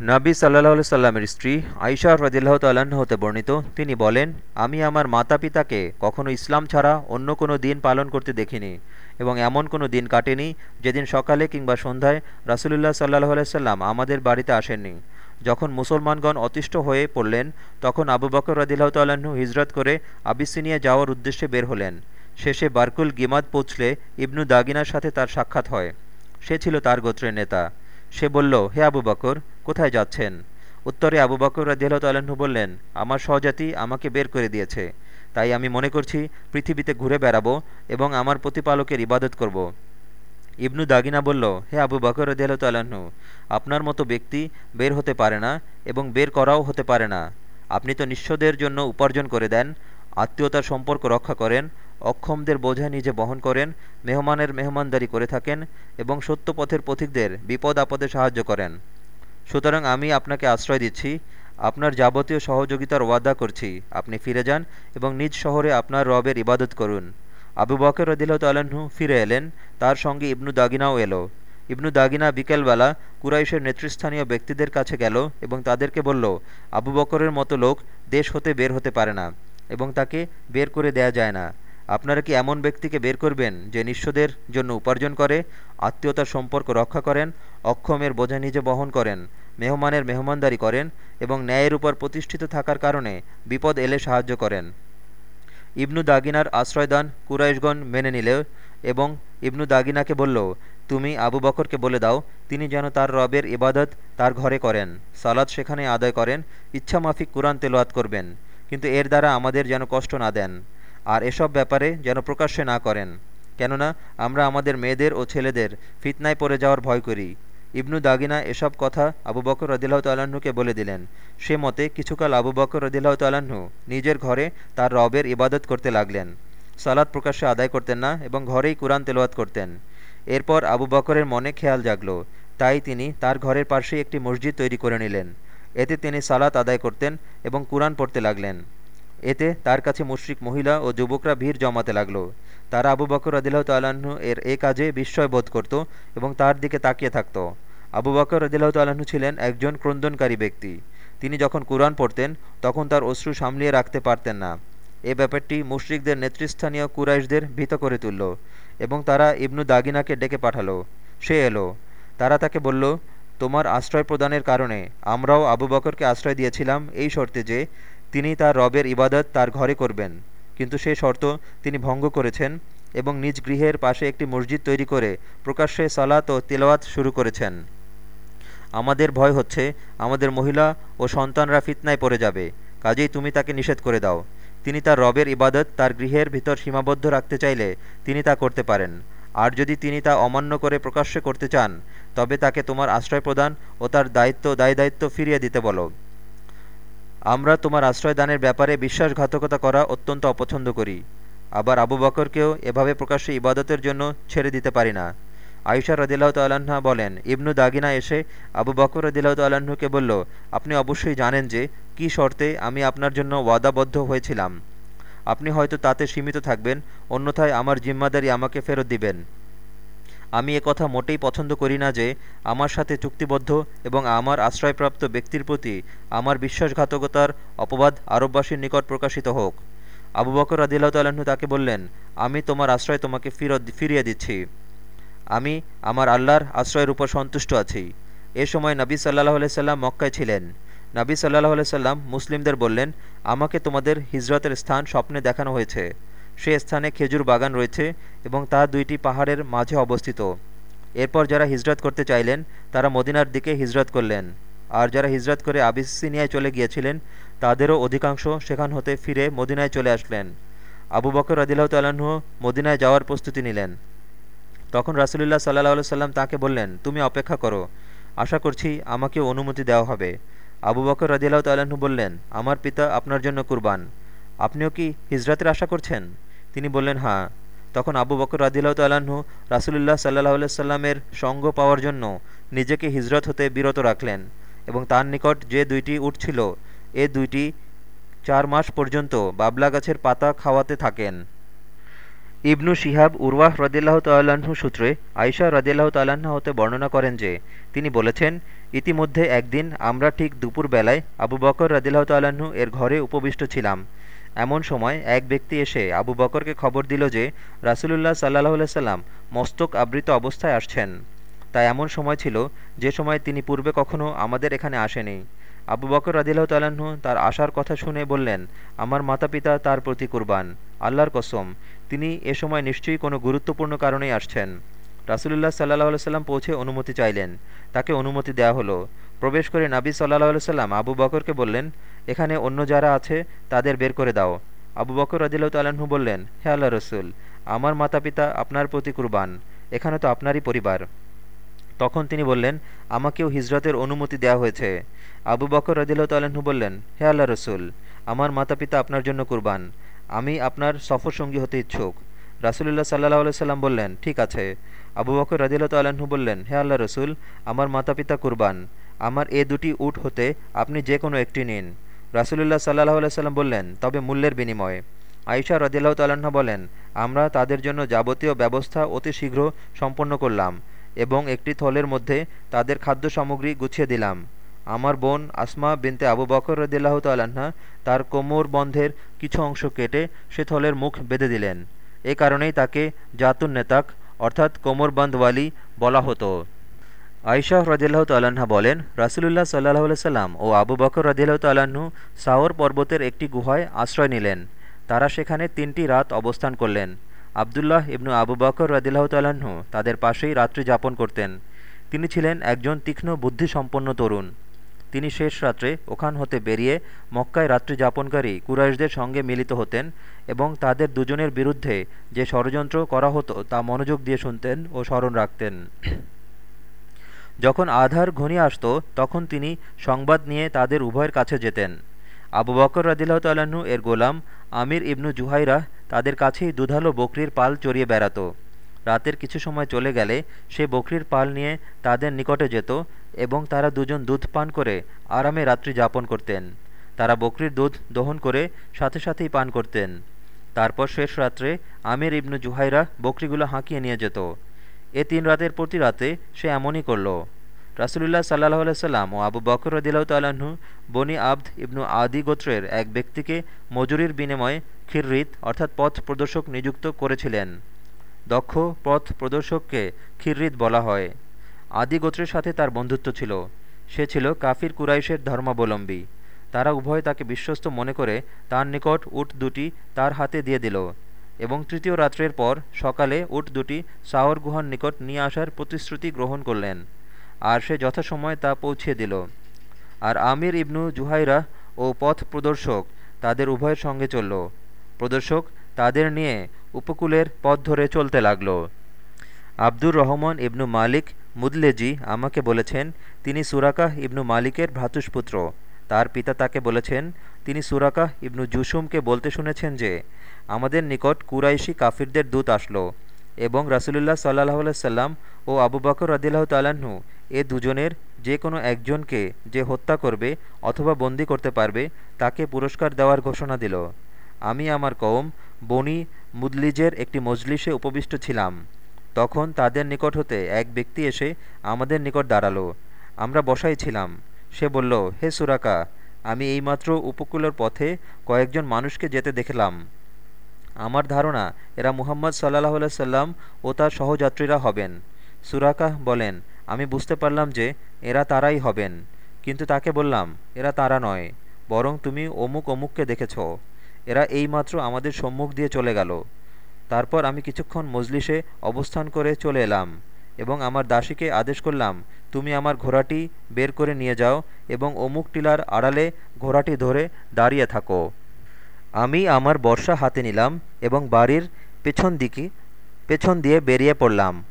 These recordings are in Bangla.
নাবী সাল্লাহ সাল্লামের স্ত্রী আইসা রদিল্লাহ তাল্লাহ্ন হতে বর্ণিত, তিনি বলেন, আমি আমার মাতা পিতাকে কখনো ইসলাম ছাড়া অন্য কোনো দিন পালন করতে দেখিনি এবং এমন কোনো দিন কাটেনি যেদিন সকালে কিংবা সন্ধ্যায় রাসুলুল্লাহ সাল্লাহ আলাইসাল্লাম আমাদের বাড়িতে আসেননি। যখন মুসলমানগণ অতিষ্ঠ হয়ে পড়লেন, তখন আবু বকর রদিল্লাহ তাল্লাহ্ন হিজরত করে আবিসিনিয়া যাওয়ার উদ্দেশ্যে বের হলেন। শেষে বারকুল গিমাদ পৌঁছলে ইবনু দাগিনার সাথে তার সাক্ষাৎ হয়। সে ছিল তার গোত্রের নেতা। সে বলল, হে আবু বকর, কোথায় যাচ্ছেন? উত্তরে আবু বকর রাজিয়াল তাল্লাহ্ন বললেন, আমার সহজাতি আমাকে বের করে দিয়েছে। তাই আমি মনে করছি পৃথিবীতে ঘুরে বেড়াবো এবং আমার প্রতিপালকের ইবাদত করব। ইবনু দাগিনা বলল, হে আবু বকর রদিয়াল তাল্লাহ্ন আপনার মতো ব্যক্তি বের হতে পারে না এবং বের করাও হতে পারে না। আপনি তো নিঃস্বদের জন্য উপার্জন করে দেন, আত্মীয়তার সম্পর্ক রক্ষা করেন অক্ষমদের বোঝা নিজে বহন করেন, মেহমানের মেহমানদারি করে থাকেন এবং সত্য পথের পথিকদের বিপদ আপদে সাহায্য করেন। সুতরাং আমি আপনাকে আশ্রয় দিচ্ছি, আপনার যাবতীয় সহযোগিতার ওয়াদা করছি, আপনি ফিরে যান এবং নিজ শহরে আপনার রবের ইবাদত করুন। আবু বকর রদিল্লাহ তাল্লাহ্ন ফিরে এলেন, তার সঙ্গে ইবনু দাগিনাও এলো। ইবনু দাগিনা বিকেলবেলা কুরাইশের নেতৃস্থানীয় ব্যক্তিদের কাছে গেল এবং তাদেরকে বলল, আবু বকরের মতো লোক দেশ হতে বের হতে পারে না এবং তাকে বের করে দেয়া যায় না। আপনারা কি এমন ব্যক্তিকে বের করবেন যে নিঃস্বদের জন্য উপার্জন করে, আত্মীয়তার সম্পর্ক রক্ষা করেন, অক্ষমের বোঝা নিজে বহন করেন, মেহমানের মেহমানদারি করেন এবং ন্যায়ের উপর প্রতিষ্ঠিত থাকার কারণে বিপদ এলে সাহায্য করেন? ইবনু দাগিনার আশ্রয়দান কুরাইশগণ মেনে নিলে এবং ইবনু দাগিনাকে বলল, তুমি আবু বকরকে বলে দাও, তিনি যেন তার রবের ইবাদত তার ঘরে করেন সালাদ সেখানে আদায় করেন, ইচ্ছামাফিক কুরআন তেলোয়াত করবেন, কিন্তু এর দ্বারা আমাদের যেন কষ্ট না দেন। আর এসব ব্যাপারে যেন প্রকাশ্যে না করেন। কেননা, আমরা আমাদের মেয়েদের ও ছেলেদের ফিতনায় পড়ে যাওয়ার ভয় করি। ইবনু দাগিনা এসব কথা আবু বকর রদিল্লাহ তাল্লাহ্নকে বলে দিলেন। সে মতে কিছুকাল আবু বকর রদিল্লাহ তাল্লাহ্ন নিজের ঘরে তার রবের ইবাদত করতে লাগলেন। সালাদ প্রকাশ্যে আদায় করতেন না এবং ঘরেই কোরআন তেলোয়াত করতেন। এরপর আবু বকরের মনে খেয়াল জাগল। তাই তিনি তার ঘরের পাশেই একটি মসজিদ তৈরি করে নিলেন। এতে তিনি সালাত আদায় করতেন এবং কোরআন পড়তে লাগলেন। এতে তার কাছে মুশ্রিক মহিলা ও যুবকরা ভিড় জমাতে লাগল। তারা আবু বকর রদিল্লাহ তাল্লাহ্ন এর এ কাজে বিস্ময় বোধ করত এবং তার দিকে তাকিয়ে থাকত। আবু বকর রদিল্লাহ তাল্লাহ্ন ছিলেন একজন ক্রন্দনকারী ব্যক্তি। তিনি যখন কোরআন পড়তেন, তখন তার অশ্রু সামলিয়ে রাখতে পারতেন না। এ ব্যাপারটি মুশরিকদের নেতৃস্থানীয় কুরাইশদের ভীত করে তুলল এবং তারা ইবনু দাগিনাকে ডেকে পাঠালো। সে এলো। তারা তাকে বলল, তোমার আশ্রয় প্রদানের কারণে আমরাও আবু বকরকে আশ্রয় দিয়েছিলাম এই শর্তে যে তিনি তার রবের ইবাদত তার ঘরে করবেন। কিন্তু সে শর্ত তিনি ভঙ্গ করেছেন এবং নিজ গৃহের পাশে একটি মসজিদ তৈরি করে প্রকাশ্যে সালাত ও তেলাওয়াত শুরু করেছেন। আমাদের ভয় হচ্ছে, আমাদের মহিলা ও সন্তানরা ফিতনায় পড়ে যাবে, কাজেই তুমি তাকে নিষেধ করে দাও। তিনি তার রবের ইবাদত তার গৃহের ভিতর সীমাবদ্ধ রাখতে চাইলে তিনি তা করতে পারেন। আর যদি তিনি তা অমান্য করে প্রকাশ্যে করতে চান, তবে তাকে তোমার আশ্রয় প্রদান ও তার দায়িত্ব দায় দায়িত্ব ফিরিয়ে দিতে বলো। আমরা তোমার আশ্রয়দানের ব্যাপারে বিশ্বাসঘাতকতা করা অত্যন্ত অপছন্দ করি। আবার আবু বকরকেও এভাবে প্রকাশ্যে ইবাদতের জন্য ছেড়ে দিতে পারি না। আয়সা রদিল্লাহ তাল্লাহা বলেন, ইবনু দাগিনা এসে আবু বকর রদিল্লাহ তাল্লাহ্নকে বলল, আপনি অবশ্যই জানেন যে, কি শর্তে আমি আপনার জন্য ওয়াদাবদ্ধ হয়েছিলাম। আপনি হয়তো তাতে সীমিত থাকবেন, অন্যথায় আমার জিম্মাদারি আমাকে ফেরত দিবেন। আমি কথা মোটেই পছন্দ করি না যে আমার সাথে চুক্তিবদ্ধ এবং আমার আশ্রয়প্রাপ্ত ব্যক্তির প্রতি আমার বিশ্বাসঘাতকতার অপবাদ আরববাসীর নিকট প্রকাশিত হোক। আবু বকর আদিল্লাহ তাল্লাহ্ন তাকে বললেন, আমি তোমার আশ্রয় তোমাকে ফিরত, ফিরিয়ে দিচ্ছি। আমি আমার আল্লাহর আশ্রয়ের উপর সন্তুষ্ট আছি। এ সময় নবী সাল্লাহ সাল্লাম মক্কায় ছিলেন। নবী সাল্লাহ সাল্লাম মুসলিমদের বললেন, আমাকে তোমাদের হিজরতের স্থান স্বপ্নে দেখানো হয়েছে। সে স্থানে খেজুর বাগান রয়েছে এবং তা দুইটি পাহাড়ের মাঝে অবস্থিত। এরপর যারা হিজরত করতে চাইলেন, তারা মদিনার দিকে হিজরত করলেন। আর যারা হিজরত করে আবিসিনিয়ায় চলে গিয়েছিলেন, তাদেরও অধিকাংশ সেখান হতে ফিরে মদিনায় চলে আসলেন। আবু বকর আদিল্লাহ তাল্লাহ্ন মদিনায় যাওয়ার প্রস্তুতি নিলেন। তখন রাসুলুল্লাহ সাল্লাহ সাল্লাম তাকে বললেন, তুমি অপেক্ষা করো। আশা করছি আমাকে অনুমতি দেওয়া হবে। আবু বকর রদিল্লাহ তাল্লাহ্ন বললেন, আমার পিতা আপনার জন্য কুরবান। আপনিও কি হিজরাতের আশা করছেন? তিনি বললেন হ্যাঁ তখন আবু বকর রাদিল্লাহ তাল্লাহ্ন রাসুলুল্লাহ সাল্লাহ সাল্লামের সঙ্গ পাওয়ার জন্য নিজেকে হিজরত হতে বিরত রাখলেন এবং তার নিকট যে দুইটি উঠছিল এ দুইটি চার মাস পর্যন্ত বাবলা গাছের পাতা খাওয়াতে থাকেন। ইবনু শিহাব উরওয়াহ রদিল্লাহ তাল্লাহ্ন সূত্রে আয়সা রদিল্লাহ তাল্লাহ্ন হতে বর্ণনা করেন যে, তিনি বলেছেন, ইতিমধ্যে একদিন আমরা ঠিক দুপুর বেলায় আবু বকর রদিল্লাহ তাল্লাহ্ন এর ঘরে উপবিষ্ট ছিলাম। এমন সময় এক ব্যক্তি এসে আবু বকরকে খবর দিল যে রাসুলুল্লাহ সাল্লাহ সাল্লাম মস্তক আবৃত অবস্থায় আসছেন। তা এমন সময় ছিল যে সময় তিনি পূর্বে কখনও আমাদের এখানে আসেনি। আবু বকর রাদিল্লাহ তাল্লাহ্ন তার আসার কথা শুনে বললেন, আমার মাতা পিতা তার প্রতি কুরবান, আল্লাহর কসম, তিনি এ সময় নিশ্চয়ই কোনো গুরুত্বপূর্ণ কারণেই আসছেন। রাসুলুল্লাহ সাল্লাহ সাল্লাম পৌঁছে অনুমতি চাইলেন। তাকে অনুমতি দেয়া হলো। প্রবেশ করে নাবি সাল্লাহ সাল্লাম আবু বকরকে বললেন এখানে অন্য যারা আছে, তাদের বের করে দাও। আবু বকর রদিল্লাহ তাল্লাহ্ন বললেন, হে আল্লাহ রসুল, আমার মাতা পিতা আপনার প্রতি কুরবান, এখানে তো আপনারই পরিবার। তখন তিনি বললেন, আমাকেও হিজরতের অনুমতি দেওয়া হয়েছে। আবু বকর রদিল্লাহ তাল্লাহ্ন বললেন, হে আল্লাহ রসুল, আমার মাতা পিতা আপনার জন্য কুরবান। আমি আপনার সফর সঙ্গী হতে ইচ্ছুক। রাসুলুল্লাহ সাল্লাহ সাল্লাম বললেন, ঠিক আছে। আবু বকর রদিল্লা তাল্লাহ্ন বললেন, হে আল্লাহ রসুল, আমার মাতা পিতা কুরবান। আমার এ দুটি উট হতে আপনি যে কোনো একটি নিন। রাসুলুল্লাহ সাল্লাহ সাল্লাম বললেন, তবে মূল্যের বিনিময়ে। আইসা রদিল্লাহ তাল্লাহ্ন বলেন, আমরা তাদের জন্য যাবতীয় ব্যবস্থা অতি শীঘ্র সম্পন্ন করলাম এবং একটি থলের মধ্যে তাদের খাদ্য সামগ্রী গুছিয়ে দিলাম। আমার বোন আসমা বিনতে আবু বকর রদিল্লাহ তাল্লাহা তার কোমর বন্ধের কিছু অংশ কেটে সে থলের মুখ বেঁধে দিলেন। এ কারণেই তাকে জাতুন নেতাক অর্থাৎ কোমরবন্দওয়ালি বলা হতো। আইশাহ রদিল্লাহ তাল্লাহা বলেন, রাসুলুল্লাহ সাল্লাহ সাল্লাম ও আবু বকর রদিল্লাহ তাল্লাহ্ন সাওর পর্বতের একটি গুহায় আশ্রয় নিলেন। তারা সেখানে তিনটি রাত অবস্থান করলেন। আবদুল্লাহ ইবনু আবু বকর রদিল্লাহ তাল্লাহ্ন তাদের পাশেই রাত্রি যাপন করতেন। তিনি ছিলেন একজন তীক্ষ্ণ বুদ্ধিসম্পন্ন তরুণ। তিনি শেষ রাত্রে ওখান হতে বেরিয়ে মক্কায় রাত্রি যাপনকারী কুরাইশদের সঙ্গে মিলিত হতেন এবং তাদের দুজনের বিরুদ্ধে যে ষড়যন্ত্র করা হতো তা মনোযোগ দিয়ে শুনতেন ও স্মরণ রাখতেন। যখন আধার ঘনিয়ে আসত, তখন তিনি সংবাদ নিয়ে তাদের উভয়ের কাছে যেতেন। আবু বকর রদিল্লাহ তাল্লাহ্ন এর গোলাম, আমির ইবনু জুহাইরা তাদের কাছেই দুধালো বকরির পাল চড়িয়ে বেড়াত। রাতের কিছু সময় চলে গেলে সে বকরির পাল নিয়ে তাদের নিকটে যেত এবং তারা দুজন দুধ পান করে আরামে রাত্রি যাপন করতেন। তারা বকরির দুধ দহন করে সাথে সাথেই পান করতেন। তারপর শেষ রাত্রে আমির ইবনু জুহাইরা বকরিগুলো হাঁকিয়ে নিয়ে যেত। এ তিন রাতের প্রতি রাতে সে এমনই করল। রাসুলুল্লাহ সাল্লাহ সাল্লাম ও আবু বকর রদিল্লাহ তাল্লাহ্ন বনি আব্দ ইবনু আদি গোত্রের এক ব্যক্তিকে মজুরির বিনিময়ে খিররিত, অর্থাৎ পথ প্রদর্শক নিযুক্ত করেছিলেন। দক্ষ পথ প্রদর্শককে খিররিত বলা হয়। আদি গোত্রের সাথে তার বন্ধুত্ব ছিল। সে ছিল কাফির কুরাইশের ধর্মাবলম্বী। তারা উভয় তাকে বিশ্বস্ত মনে করে তার নিকট উট দুটি তার হাতে দিয়ে দিল। এবং তৃতীয় রাত্রের পর সকালে উট দুটি সাওর গুহার নিকট নিয়ে আসার প্রতিশ্রুতি গ্রহণ করলেন, আর সে যথাসময়ে তা পৌঁছে দিল। আর আমির ইবনু জুহাইরা ও পথ প্রদর্শক তাদের উভয়ের সঙ্গে চলল। প্রদর্শক তাদের নিয়ে উপকূলের পথ ধরে চলতে লাগল। আব্দুর রহমান ইবনু মালিক মুদলেজি আমাকে বলেছেন, তিনি সুরাকাহ ইবনু মালিকের ভ্রাতুষ্পুত্র। তার পিতা তাকে বলেছেন, তিনি সুরাকাহ ইবনু জুসুমকে বলতে শুনেছেন যে আমাদের নিকট কুরাইশি কাফিরদের দূত আসলো এবং রাসুলুল্লাহ সাল্লাহ সাল্লাম ও আবু বকর রদিল্লাহ তাল্লাহ্ন এ দুজনের যে কোনো একজনকে যে হত্যা করবে অথবা বন্দি করতে পারবে, তাকে পুরস্কার দেওয়ার ঘোষণা দিল। আমি আমার কওম বনি মুদলিজের একটি মজলিসে উপবিষ্ট ছিলাম। তখন তাদের নিকট হতে এক ব্যক্তি এসে আমাদের নিকট দাঁড়াল। আমরা বসাই ছিলাম। সে বলল, হে সুরাকা, আমি এইমাত্র উপকূলের পথে কয়েকজন মানুষকে যেতে দেখলাম। আমার ধারণা, এরা মুহাম্মদ সাল্লাহ সাল্লাম ও তার সহযাত্রীরা হবেন। সুরাকাহ বলেন, আমি বুঝতে পারলাম যে এরা তারাই হবেন। কিন্তু তাকে বললাম, এরা তারা নয়, বরং তুমি অমুক অমুককে দেখেছ। এরা এইমাত্র আমাদের সম্মুখ দিয়ে চলে গেল। তারপর আমি কিছুক্ষণ মজলিসে অবস্থান করে চলে এলাম এবং আমার দাসীকে আদেশ করলাম, তুমি আমার ঘোড়াটি বের করে নিয়ে যাও এবং অমুক টিলার আড়ালে ঘোড়াটি ধরে দাঁড়িয়ে থাকো। আমি আমার বর্ষা হাতে নিলাম এবং বাড়ির পেছন দিকে, পেছন দিয়ে বেরিয়ে পড়লাম।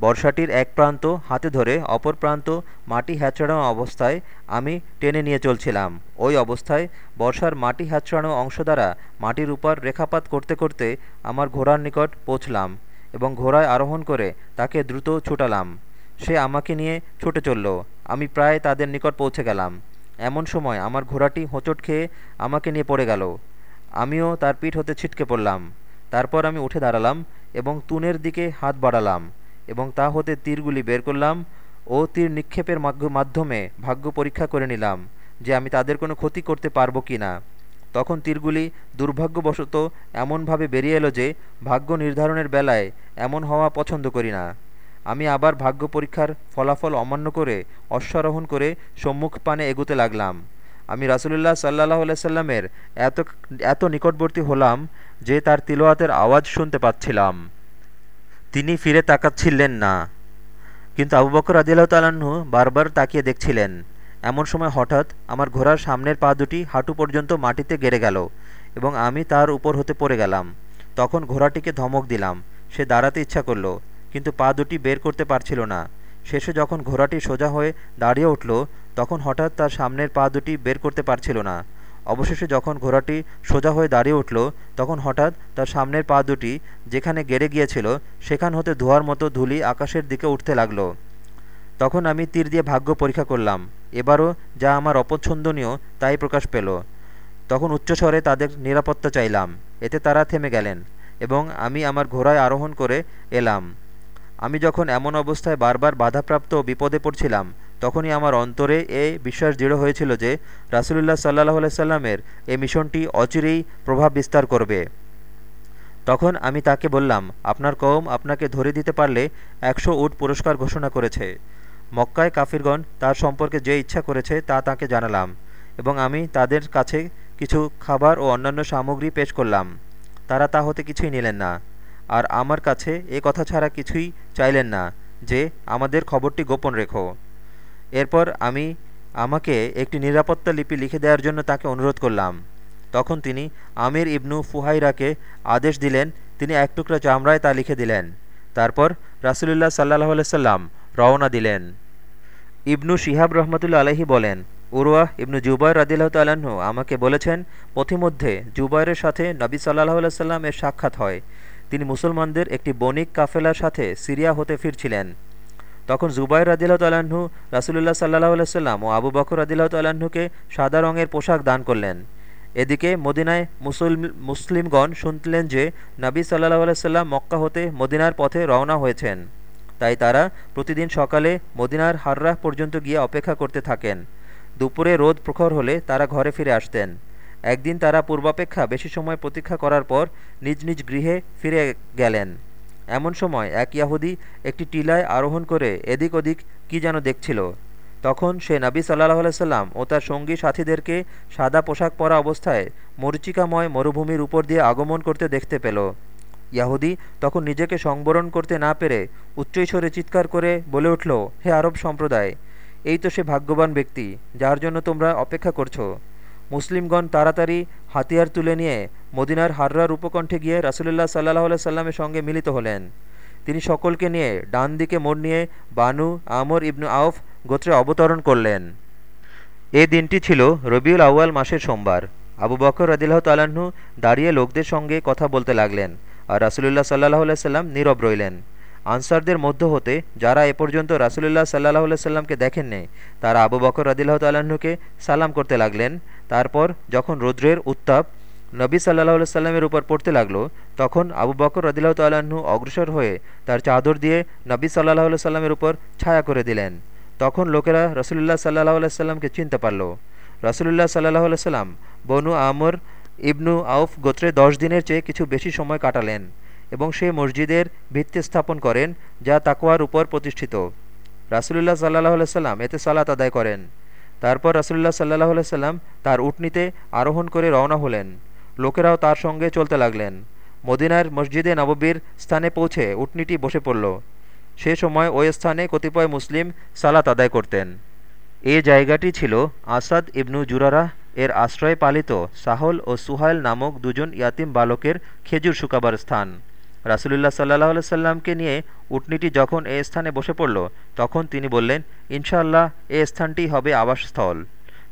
বর্ষাটির এক প্রান্ত হাতে ধরে, অপর প্রান্ত মাটি হ্যাচড়ানো অবস্থায় আমি টেনে নিয়ে চলছিলাম। ওই অবস্থায় বর্ষার মাটি হ্যাচড়ানো অংশ দ্বারা মাটির উপর রেখাপাত করতে করতে আমার ঘোড়ার নিকট পৌঁছলাম এবং ঘোড়ায় আরোহণ করে তাকে দ্রুত ছুটালাম। সে আমাকে নিয়ে ছুটে চলল। আমি প্রায় তাদের নিকট পৌঁছে গেলাম। এমন সময় আমার ঘোড়াটি হোঁচট খেয়ে আমাকে নিয়ে পড়ে গেল। আমিও তার পিঠ হতে ছিটকে পড়লাম। তারপর আমি উঠে দাঁড়ালাম এবং তুনের দিকে হাত বাড়ালাম এবং তা হতে তীরগুলি বের করলাম ও তীর নিক্ষেপের মাধ্যমে ভাগ্য পরীক্ষা করে নিলাম যে আমি তাদের কোনো ক্ষতি করতে পারব কি না। তখন তীরগুলি দুর্ভাগ্যবশত এমনভাবে বেরিয়ে এলো যে ভাগ্য নির্ধারণের বেলায় এমন হওয়া পছন্দ করি না। আমি আবার ভাগ্য পরীক্ষার ফলাফল অমান্য করে অশ্বারোহণ করে সম্মুখ পানে এগুতে লাগলাম। আমি রাসুলুল্লাহ সাল্লাহ সাল্লামের এত এত নিকটবর্তী হলাম যে তার তিলোয়াতের আওয়াজ শুনতে পাচ্ছিলাম। তিনি ফিরে তাকাচ্ছিলেন না। কিন্তু আবু বকর আদিল্লাহ তালাহু বারবার তাকিয়ে দেখছিলেন। এমন সময় হঠাৎ আমার ঘোড়ার সামনের পা দুটি হাঁটু পর্যন্ত মাটিতে গেড়ে গেল এবং আমি তার উপর হতে পড়ে গেলাম। তখন ঘোড়াটিকে ধমক দিলাম। সে দাঁড়াতে ইচ্ছা করল, কিন্তু পা দুটি বের করতে পারছিল না। শেষে যখন ঘোড়াটি সোজা হয়ে দাঁড়িয়ে উঠল তখন হঠাৎ তার সামনের পা দুটি বের করতে পারছিল না। অবশেষে যখন ঘোড়াটি সোজা হয়ে দাঁড়িয়ে উঠল, তখন হঠাৎ তার সামনের পা দুটি যেখানে গেড়ে গিয়েছিল, সেখান হতে ধোয়ার মতো ধুলি আকাশের দিকে উঠতে লাগল। তখন আমি তীর দিয়ে ভাগ্য পরীক্ষা করলাম। এবারও যা আমার অপছন্দনীয়, তাই প্রকাশ পেল। তখন উচ্চস্বরে তাদের নিরাপত্তা চাইলাম। এতে তারা থেমে গেলেন এবং আমি আমার ঘোড়ায় আরোহণ করে এলাম। আমি যখন এমন অবস্থায় বারবার বাধাপ্রাপ্ত বিপদে পড়ছিলাম তখনই আমার অন্তরে এ বিশ্বাস দৃঢ় হয়েছিল যে রাসুলুল্লাহ সাল্লাহ সাল্লামের এ মিশনটি অচিরেই প্রভাব বিস্তার করবে। তখন আমি তাকে বললাম, আপনার কওম আপনাকে ধরে দিতে পারলে একশো উট পুরস্কার ঘোষণা করেছে। মক্কায় কাফিরগণ তার সম্পর্কে যে ইচ্ছা করেছে তা তাকে জানালাম এবং আমি তাদের কাছে কিছু খাবার ও অন্যান্য সামগ্রী পেশ করলাম। তারা তা হতে কিছুই নিলেন না। আর আমার কাছে এ কথা ছাড়া কিছুই চাইলেন না যে আমাদের খবরটি গোপন রেখো। এরপর আমি আমাকে একটি নিরাপত্তা লিপি লিখে দেওয়ার জন্য তাকে অনুরোধ করলাম। তখন তিনি আমির ইবনু ফুহাইরাকে আদেশ দিলেন, তিনি এক টুকরা চামড়ায় তা লিখে দিলেন। তারপর রাসুলুল্লাহ সাল্লাহ সাল্লাম রওনা দিলেন। ইবনু শিহাব রহমতুল্লা আলহি বলেন, উরওয়াহ ইবনু জুবাইর রাদিল্লাহ তাল্লাহ্ন আমাকে বলেছেন, পথিমধ্যে জুবাইরের সাথে নবী সাল্লাহ সাল্লাম এর সাক্ষাৎ হয়। তিনি মুসলমানদের একটি বণিক কাফেলার সাথে সিরিয়া হতে ফিরছিলেন। তখন জুবাইর রাদিল্লাহ তাল্লাহ্ন রাসুলুল্লাহ সাল্লাহ সাল্লাম ও আবু বকর রাদিল্লাহ তাল্লাহ্নকে সাদা রঙের পোশাক দান করলেন। এদিকে মদিনায় মুসল, মুসলিমগণ শুনলেন যে নবী সাল্লাহ সাল্লাম মক্কা হতে মদিনার পথে রওনা হয়েছেন। তাই তারা প্রতিদিন সকালে মদিনার হাররাহ পর্যন্ত গিয়ে অপেক্ষা করতে থাকেন। দুপুরে রোদ প্রখর হলে তারা ঘরে ফিরে আসতেন। একদিন তারা পূর্বাপেক্ষা বেশি সময় প্রতীক্ষা করার পর নিজ নিজ গৃহে ফিরে গেলেন। এমন সময় এক ইয়াহুদি একটি টিলায় আরোহণ করে এদিক ওদিক কি যেন দেখছিল। তখন সে নবী সাল্লাহ সাল্লাম ও তার সঙ্গী সাথীদেরকে সাদা পোশাক পরা অবস্থায় মরিচিকাময় মরুভূমির উপর দিয়ে আগমন করতে দেখতে পেল। ইয়াহুদি তখন নিজেকে সংবরণ করতে না পেরে উচ্চৈস্বরে চিৎকার করে বলে উঠল, হে আরব সম্প্রদায়, এই তো সে ভাগ্যবান ব্যক্তি, যার জন্য তোমরা অপেক্ষা করছ। মুসলিমগণ তাড়াতাড়ি হাতিয়ার তুলে নিয়ে মদিনার হাররার উপকণ্ঠে গিয়ে রাসুলুল্লাহ সাল্লাহ সাল্লামের সঙ্গে মিলিত হলেন। তিনি সকলকে নিয়ে ডান দিকে মোড় নিয়ে বানু আমর ইবনু আউফ গোত্রে অবতরণ করলেন। এ দিনটি ছিল রবিউল আউয়াল মাসের সোমবার। আবু বকর রদিল্লাহ তালাহ্ন দাঁড়িয়ে লোকদের সঙ্গে কথা বলতে লাগলেন আর রাসুলুল্লাহ সাল্লাহ সাল্লাম নীরব রইলেন। আনসারদের মধ্য হতে যারা এ পর্যন্ত রাসুলুল্লাহ সাল্লাহ সাল্লামকে দেখেননি, তারা আবু বকর রদিল্লাহ তাল্লাহ্নকে সালাম করতে লাগলেন তারপর যখন রৌদ্রের উত্তাপ নবী সাল্লাহ সাল্লামের উপর পড়তে লাগল, তখন আবু বকর রদিল্লাহ তাল্লাহ্ন অগ্রসর হয়ে তার চাদর দিয়ে নবী সাল্লাহ সাল্লামের উপর ছায়া করে দিলেন। তখন লোকেরা রসুলুল্লাহ সাল্লাহ সাল্লামকে চিনতে পারল। রসুলুল্লাহ সাল্লাহ সাল্লাম বনু আমর ইবনু আউফ গোত্রে দশ দিনের চেয়ে কিছু বেশি সময় কাটালেন এবং সে মসজিদের ভিত্তি স্থাপন করেন যা তাকোয়ার উপর প্রতিষ্ঠিত। রাসুলুল্লাহ সাল্লাহ সাল্লাম এতে সালাত আদায় করেন। তারপর রাসুলুল্লাহ সাল্লাহ সাল্লাম তার উটনিতে আরোহণ করে রওনা হলেন। লোকেরাও তার সঙ্গে চলতে লাগলেন। মদিনার মসজিদে নববীর স্থানে পৌঁছে উটনিটি বসে পড়ল। সে সময় ওই স্থানে কতিপয় মুসলিম সালাত আদায় করতেন। এ জায়গাটি ছিল আসাদ ইবনু জুরারাহ এর আশ্রয়ে পালিত সাহল ও সুহাইল নামক দুজন ইয়াতিম বালকের খেজুর শুকাবার স্থান। রাসুলুল্লাহ সাল্লাহ সাল্লামকে নিয়ে উটনিটি যখন এ স্থানে বসে পড়ল, তখন তিনি বললেন, ইনশাআল্লাহ, এ স্থানটি হবে আবাসস্থল।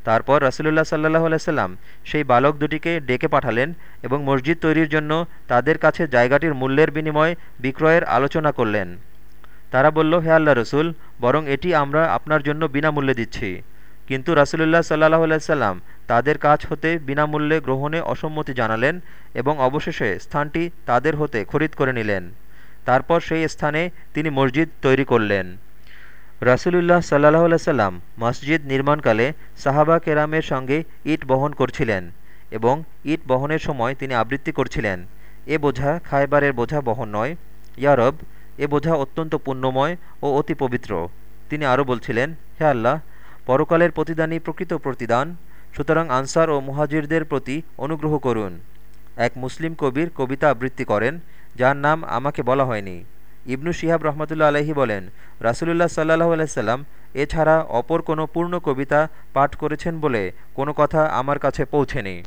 তারপর রাসুলুল্লাহ সাল্লাহ সাল্লাম সেই বালক দুটিকে ডেকে পাঠালেন এবং মসজিদ তৈরির জন্য তাদের কাছে জায়গাটির মূল্যের বিনিময়ে বিক্রয়ের আলোচনা করলেন। তারা বলল, হে আল্লাহ রসুল, বরং এটি আমরা আপনার জন্য বিনামূল্যে দিচ্ছি। কিন্তু রাসুলুল্লাহ সাল্লাহ সাল্লাম তাদের কাছ হতে বিনামূল্যে গ্রহণে অসম্মতি জানালেন এবং অবশেষে স্থানটি তাদের হতে খরিদ করে নিলেন। তারপর সেই স্থানে তিনি মসজিদ তৈরি করলেন। রাসুলুল্লাহ সাল্লাহ সাল্লাম মসজিদ নির্মাণকালে সাহাবা কেরামের সঙ্গে ইট বহন করছিলেন এবং ইট বহনের সময় তিনি আবৃত্তি করছিলেন। এ বোঝা খায়বারের বোঝা বহন নয়। ইয়ারব এ বোঝা অত্যন্ত পুণ্যময় ও অতি পবিত্র। তিনি আরও বলছিলেন, হে আল্লাহ, পরকালের প্রতিদানই প্রকৃত প্রতিদান। সুতরাং আনসার ও মুহাজিরদের প্রতি অনুগ্রহ করুন। এক মুসলিম কবির কবিতা আবৃত্তি করেন, যার নাম আমাকে বলা হয়নি। ইবনু শিহাব রহমতুল্লা আলহি বলেন, রাসুলুল্লাহ সাল্লাহ আলাইসাল্লাম এছাড়া অপর কোনো পূর্ণ কবিতা পাঠ করেছেন বলে কোনো কথা আমার কাছে পৌঁছেনি।